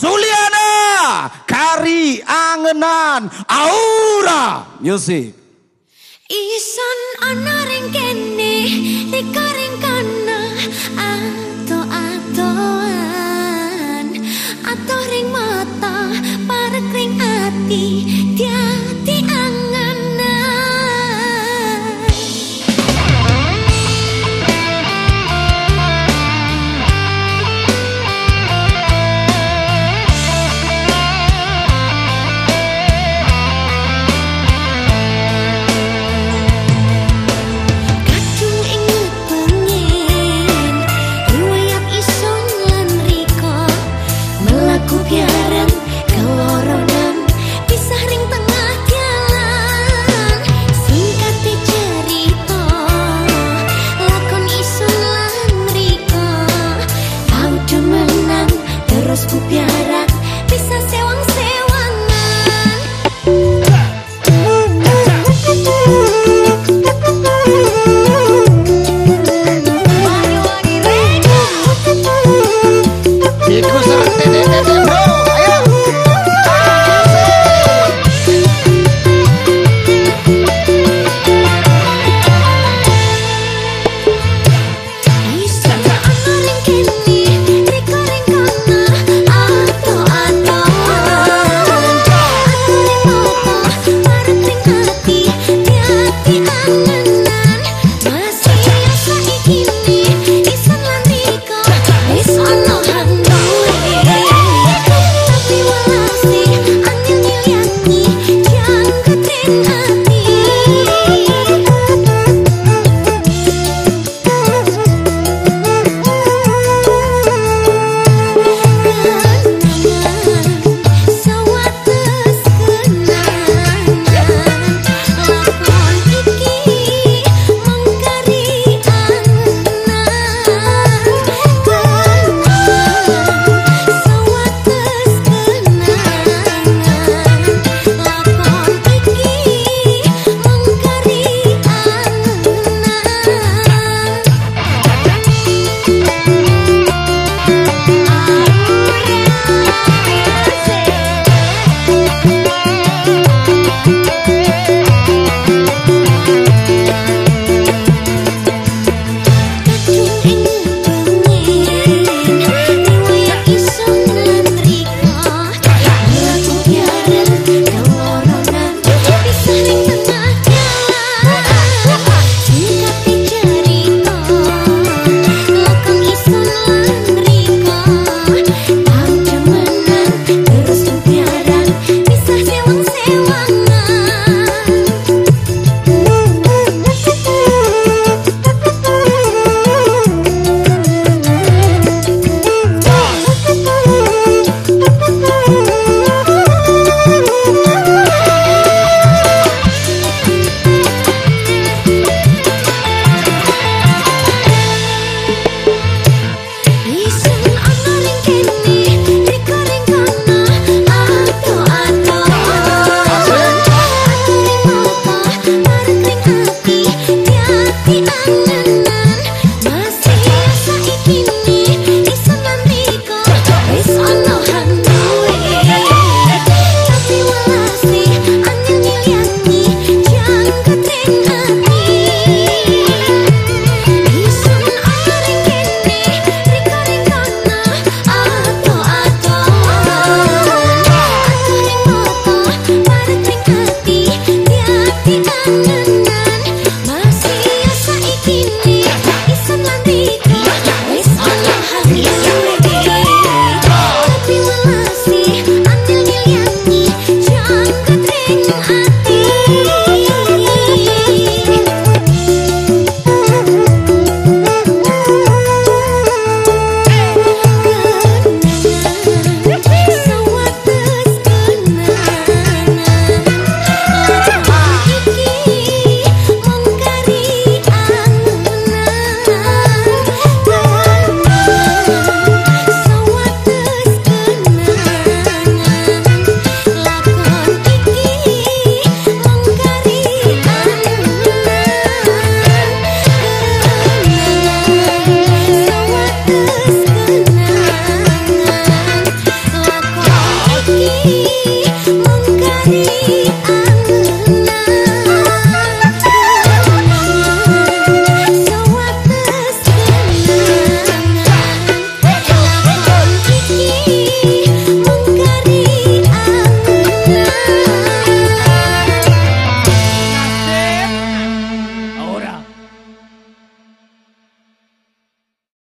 Suliana Kari Angenan Aura Music. Isan anaring kene dikaring kana ato atoan ato ring mata parek ring ati tiati